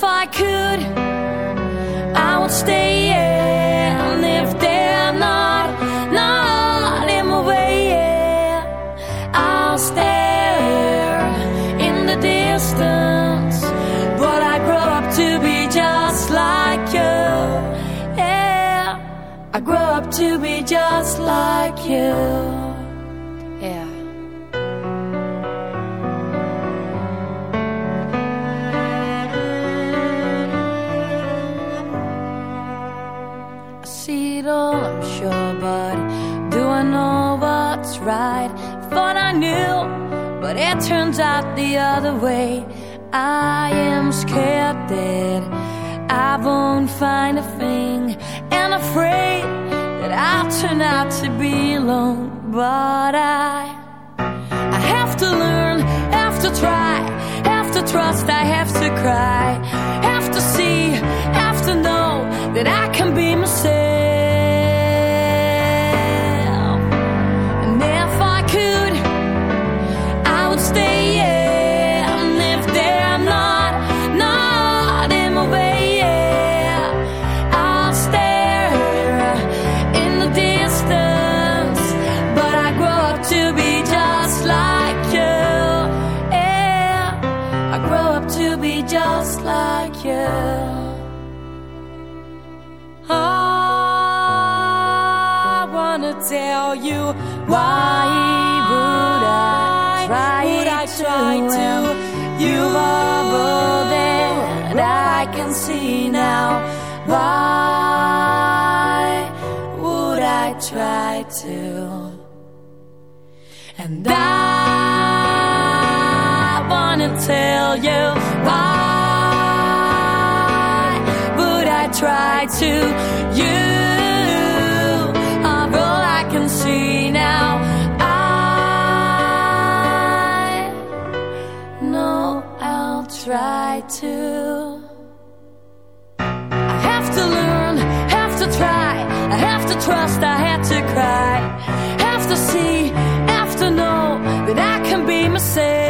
if I could I would stay it all, oh, I'm sure, but do I know what's right? Thought I knew, but it turns out the other way. I am scared that I won't find a thing, and afraid that I'll turn out to be alone. But I, I have to learn, have to try, have to trust, I have to cry, have to see, now. Why would I try to? And I wanna tell you why would I try to? You are all I can see now. I know I'll try to try. I have to trust I have to cry. Have to see have to know that I can be myself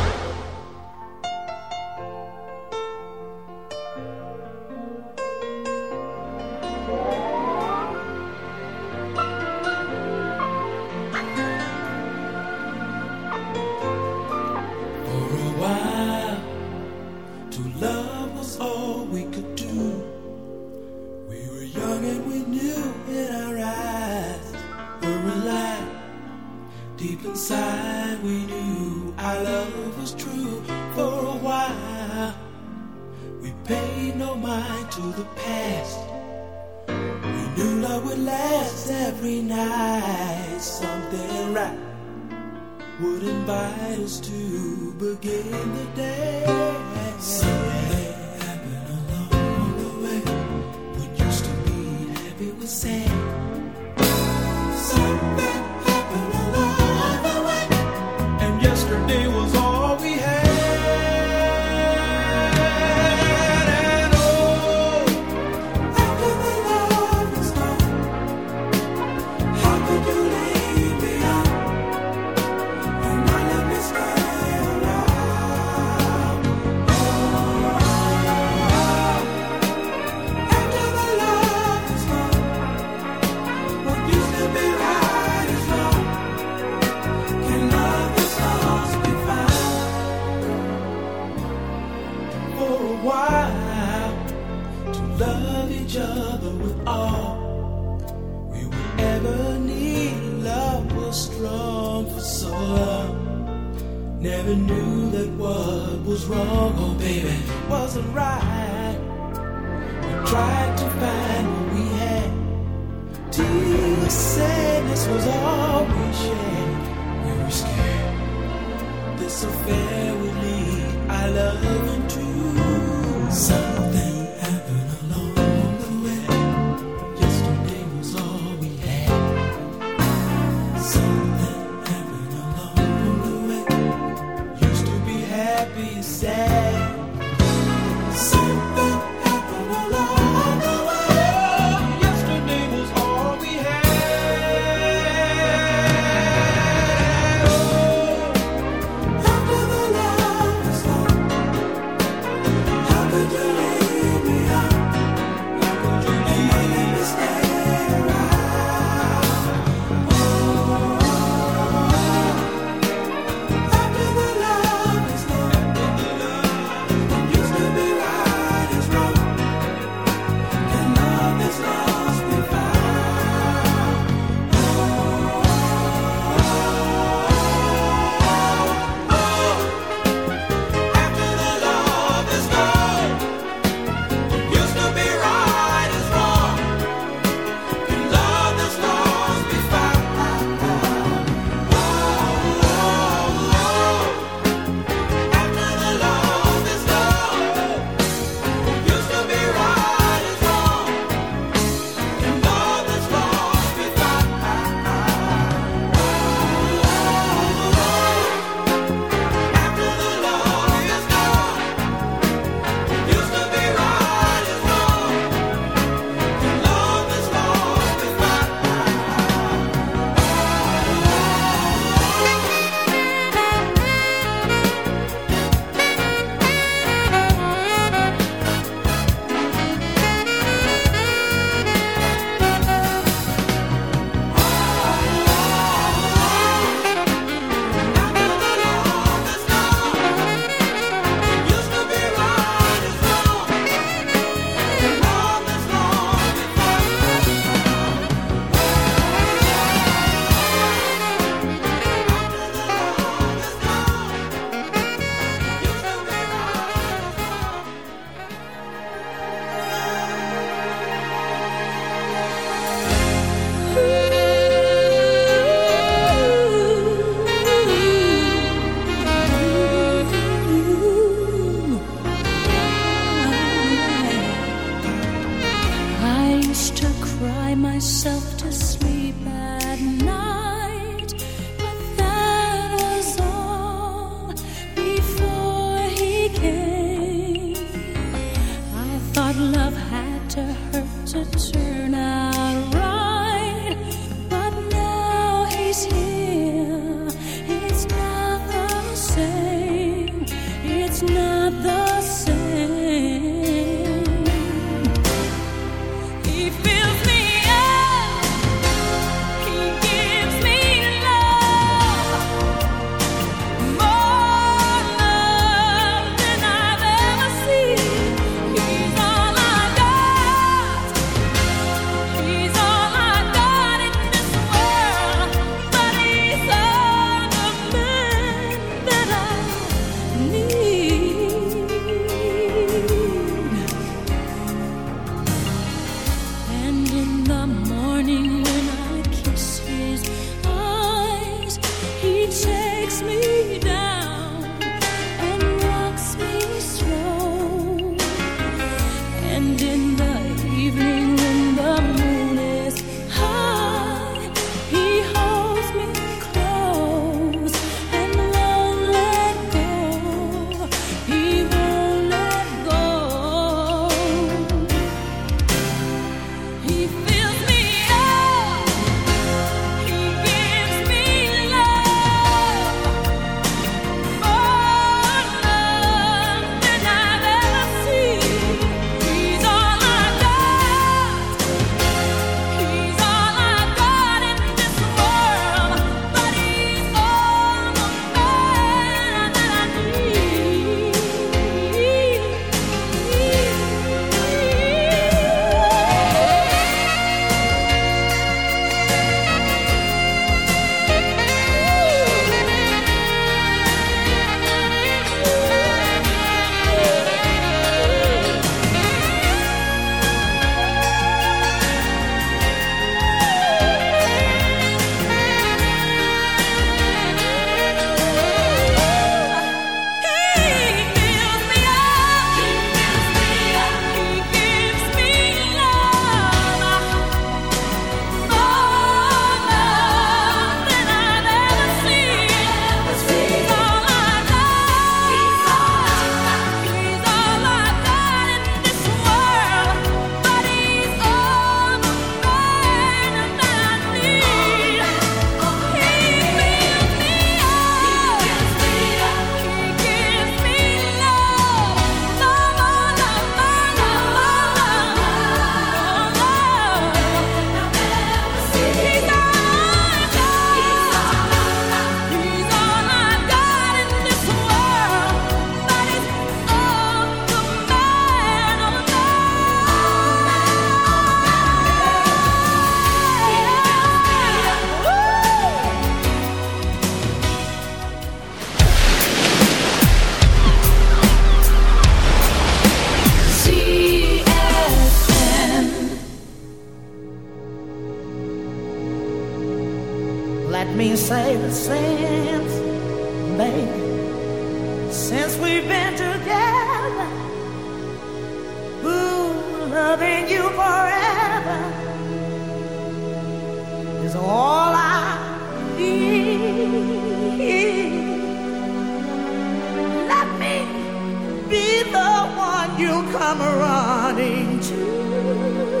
Come running to.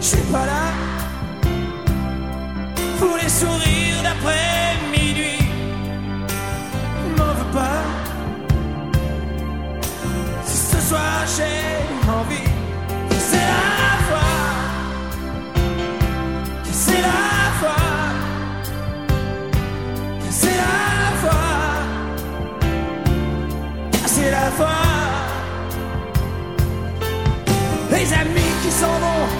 je suis pas là pour les sourires d'après minuit. M'en veux pas. Si ce soir j'ai envie, c'est la foi. C'est la foi. C'est la foi. C'est la foi. Les amis qui s'en vont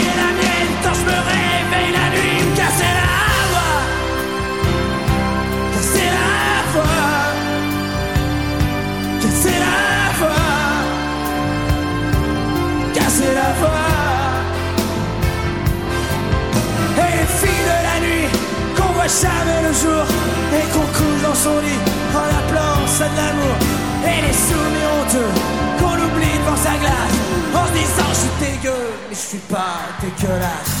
jamais le jour et qu'on couche dans son lit en appelant ça de l'amour. Et les souvenirs honteux qu'on oublie devant sa glace en se disant je suis dégueu mais je suis pas dégueulasse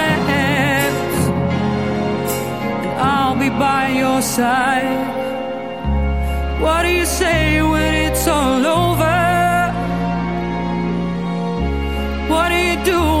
by your side. What do you say when it's all over? What do you do?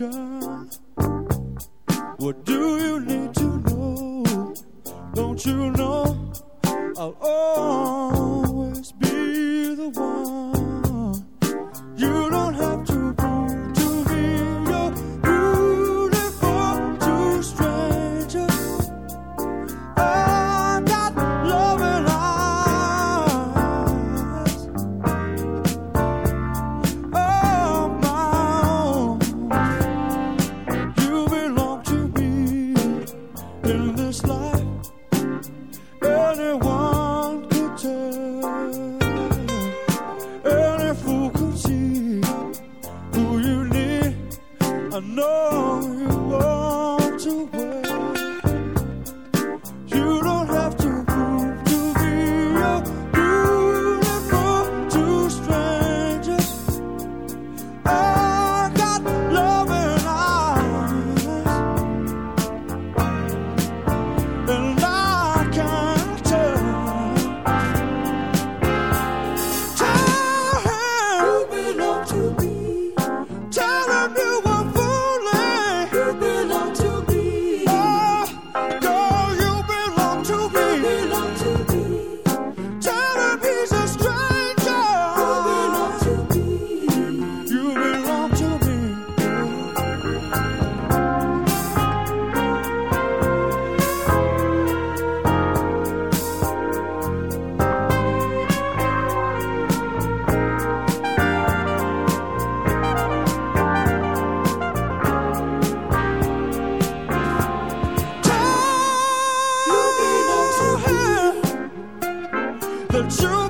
affection would True. truth.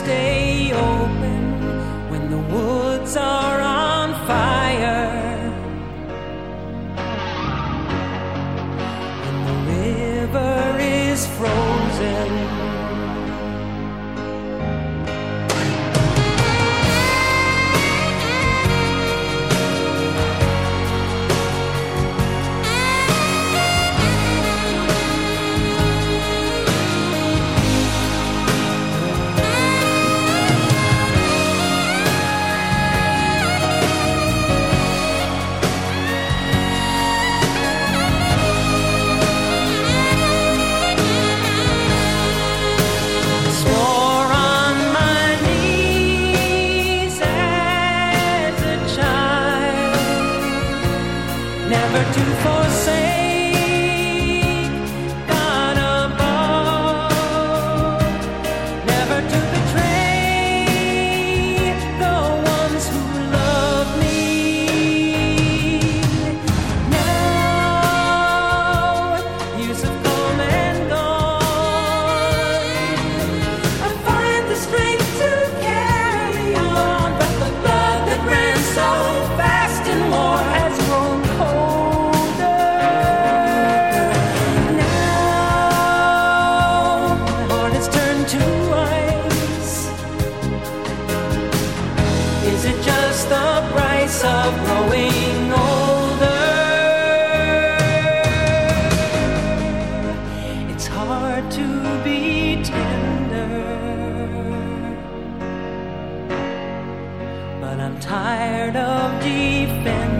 stay tired of defending.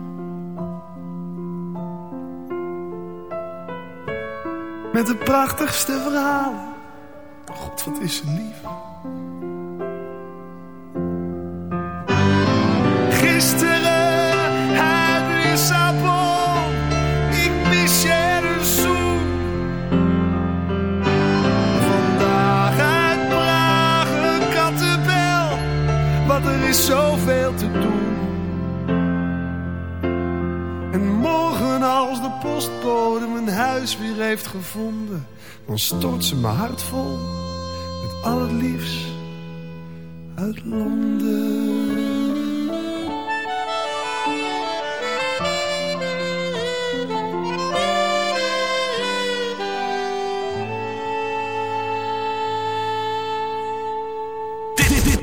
Met de prachtigste verhalen. God, wat is ze lief. Gisteren uit Lissabon. Ik mis je de zoen. Vandaag uit Praag een kattenbel. Want er is zoveel te doen. En morgen als de postbode huis weer heeft gevonden, dan stort ze mijn hart vol met al het liefst uit Londen.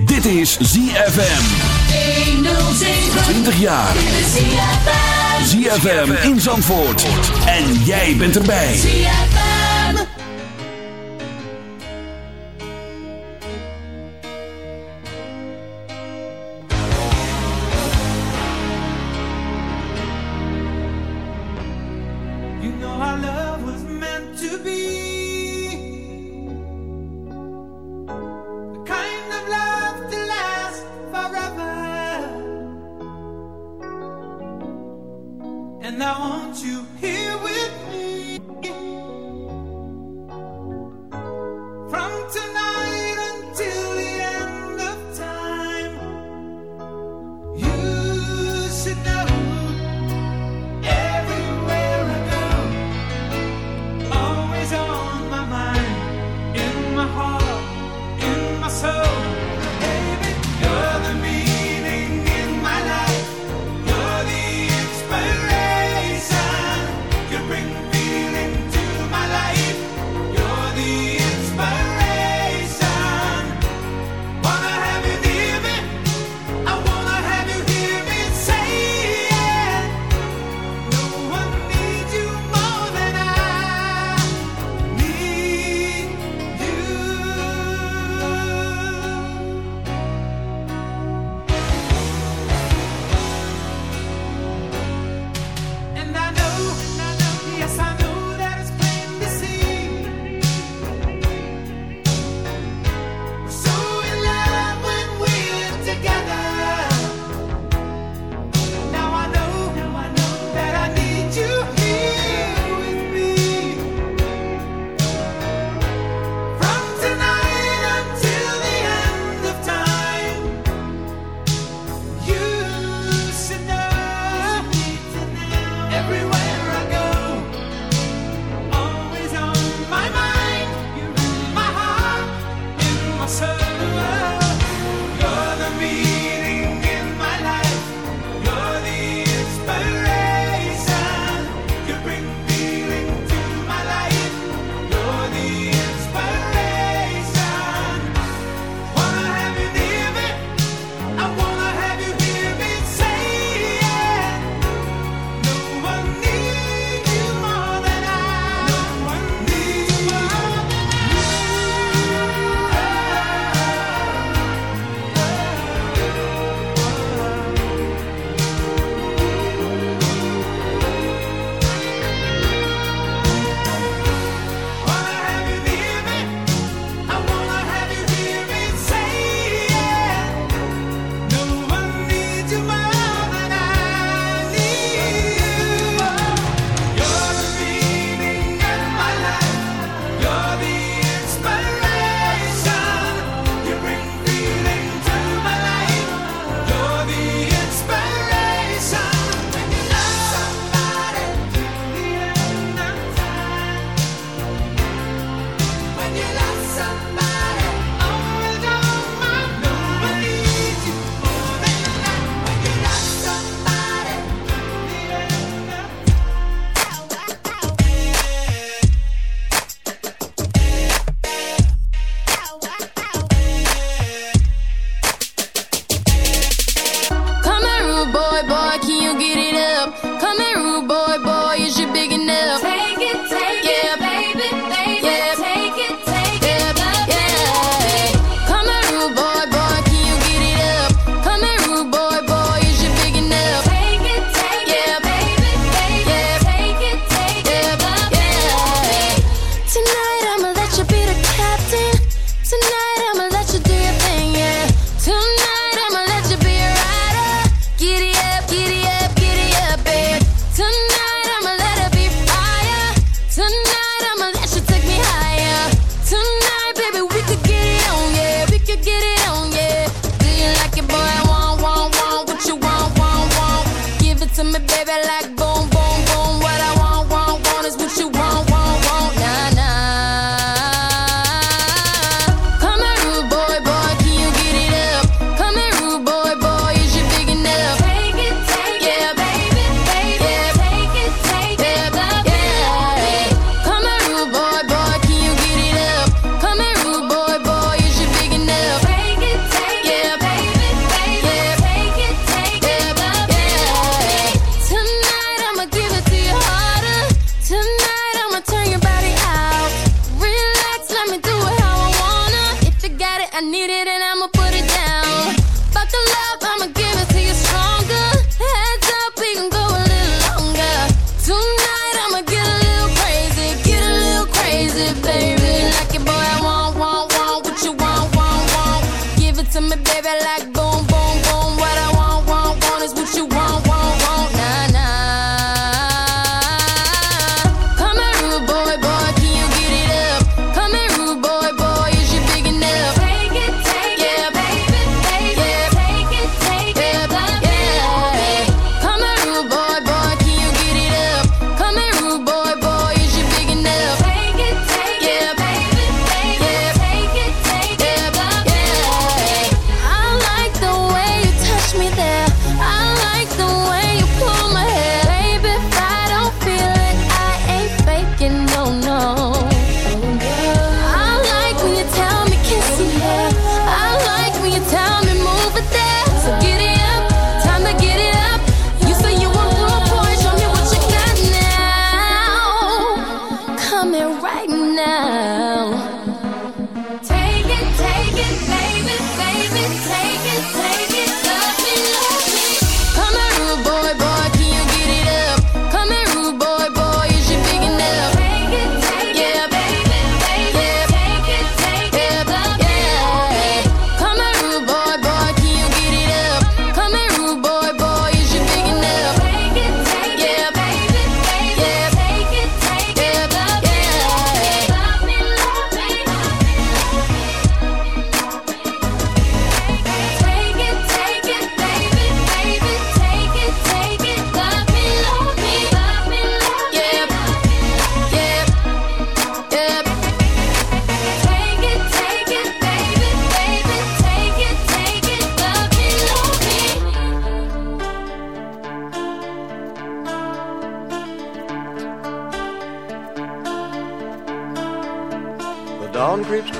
Dit, is ZFM. 20 jaar. ZFM in Zandvoort. En jij bent erbij. You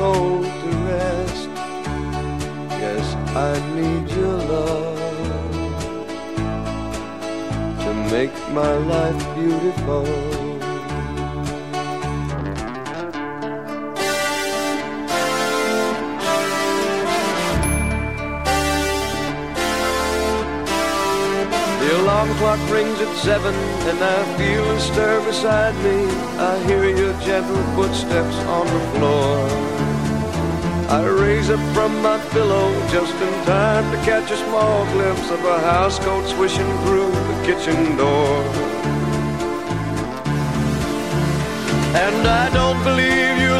my soul I need your love to make my life beautiful. The alarm clock rings at seven and I feel a stir beside me. I hear your gentle footsteps on the floor. I raise up from my pillow just in time to catch a small glimpse of a housecoat swishing through the kitchen door. And I don't believe you'll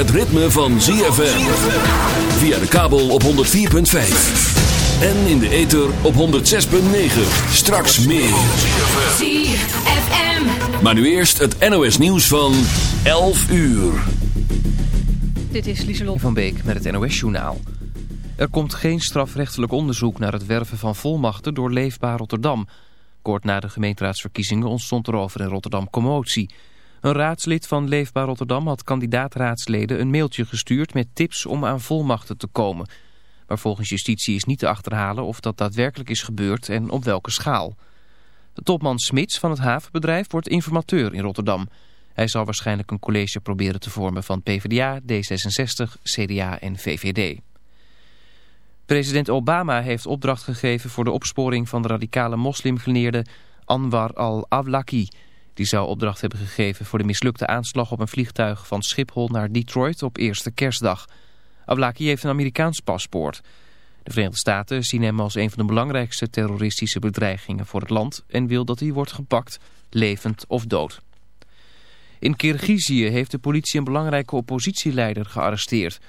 het ritme van ZFM. Via de kabel op 104.5. En in de ether op 106.9. Straks meer. ZFM. Maar nu eerst het NOS nieuws van 11 uur. Dit is Lieselot van Beek met het NOS-journaal. Er komt geen strafrechtelijk onderzoek naar het werven van volmachten door Leefbaar Rotterdam. Kort na de gemeenteraadsverkiezingen ontstond er over in Rotterdam commotie. Een raadslid van Leefbaar Rotterdam had kandidaatraadsleden een mailtje gestuurd met tips om aan volmachten te komen. Maar volgens justitie is niet te achterhalen of dat daadwerkelijk is gebeurd en op welke schaal. De topman Smits van het havenbedrijf wordt informateur in Rotterdam. Hij zal waarschijnlijk een college proberen te vormen van PvdA, D66, CDA en VVD. President Obama heeft opdracht gegeven voor de opsporing van de radicale moslimgeleerde Anwar al-Awlaki. Die zou opdracht hebben gegeven voor de mislukte aanslag op een vliegtuig van Schiphol naar Detroit op eerste kerstdag. Awlaki heeft een Amerikaans paspoort. De Verenigde Staten zien hem als een van de belangrijkste terroristische bedreigingen voor het land en wil dat hij wordt gepakt, levend of dood. In Kirgizië heeft de politie een belangrijke oppositieleider gearresteerd.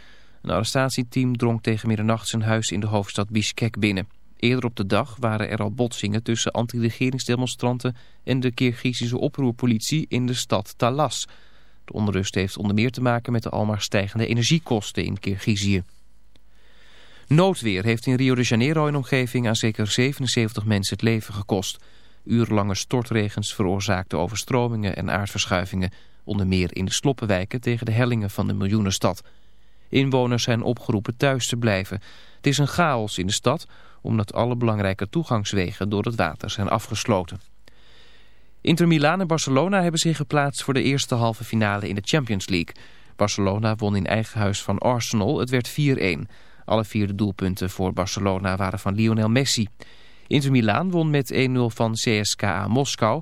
Een arrestatieteam drong tegen middernacht zijn huis in de hoofdstad Bishkek binnen. Eerder op de dag waren er al botsingen tussen anti-regeringsdemonstranten en de Kirgizische oproerpolitie in de stad Talas. De onrust heeft onder meer te maken met de almaar stijgende energiekosten in Kirgizië. Noodweer heeft in Rio de Janeiro en omgeving aan zeker 77 mensen het leven gekost. Urenlange stortregens veroorzaakten overstromingen en aardverschuivingen, onder meer in de sloppenwijken tegen de hellingen van de miljoenenstad. Inwoners zijn opgeroepen thuis te blijven. Het is een chaos in de stad, omdat alle belangrijke toegangswegen door het water zijn afgesloten. Inter Milaan en Barcelona hebben zich geplaatst voor de eerste halve finale in de Champions League. Barcelona won in eigen huis van Arsenal, het werd 4-1. Alle vier de doelpunten voor Barcelona waren van Lionel Messi. Inter Milaan won met 1-0 van CSKA Moskou.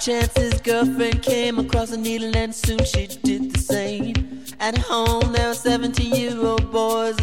chances. Girlfriend came across a needle and soon she did the same. At home, there were 17 year old boys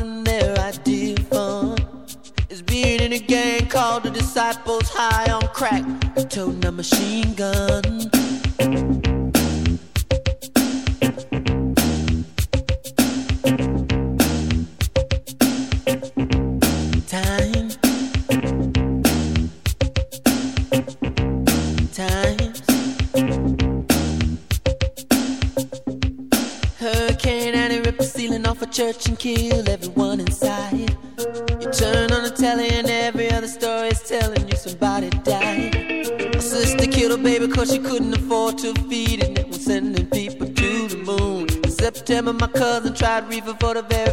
river for the very